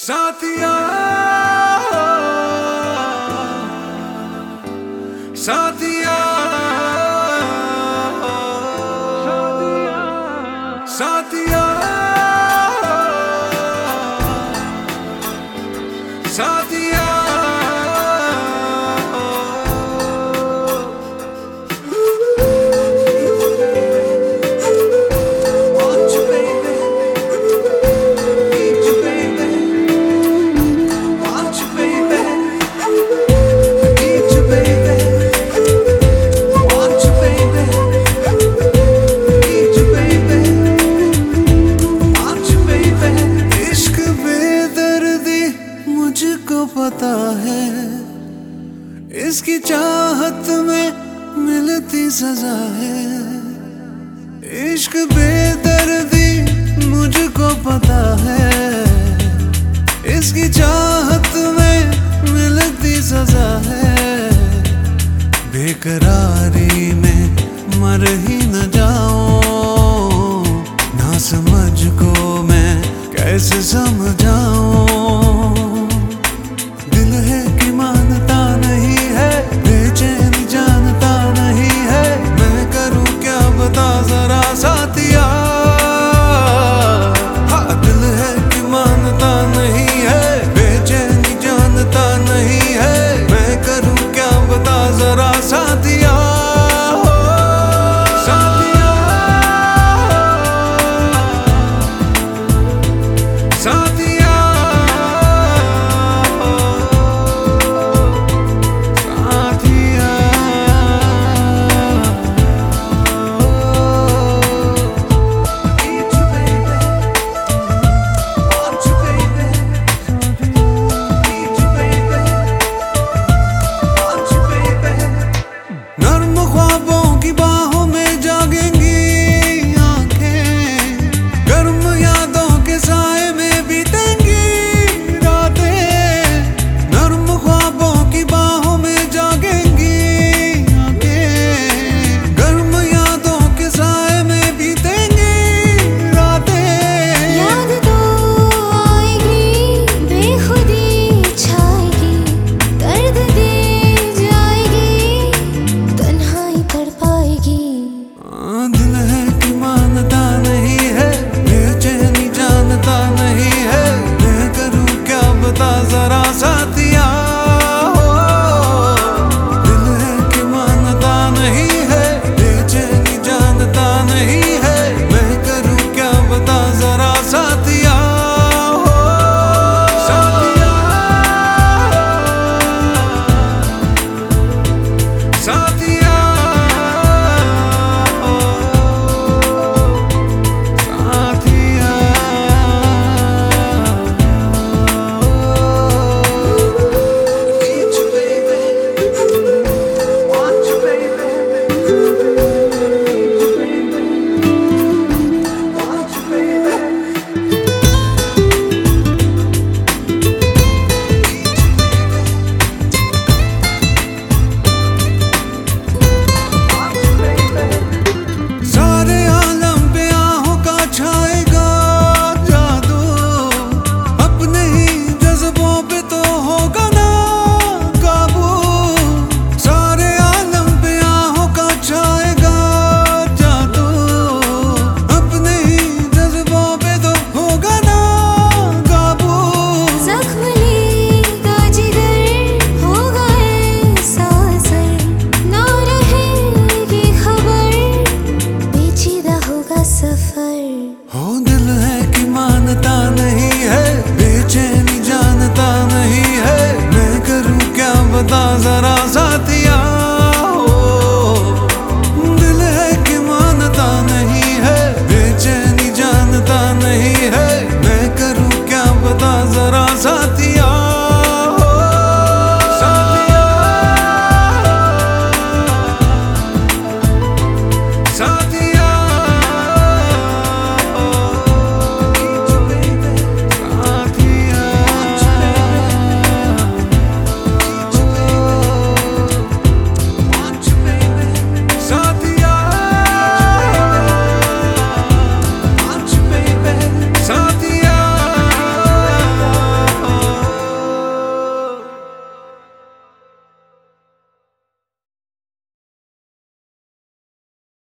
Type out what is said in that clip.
साथिया साथिया साथिया। इसकी चाहत में मिलती सजा है। इश्क बेदर्दी मुझको पता है। इसकी चाहत में मिलती सजा है। बेकरारी में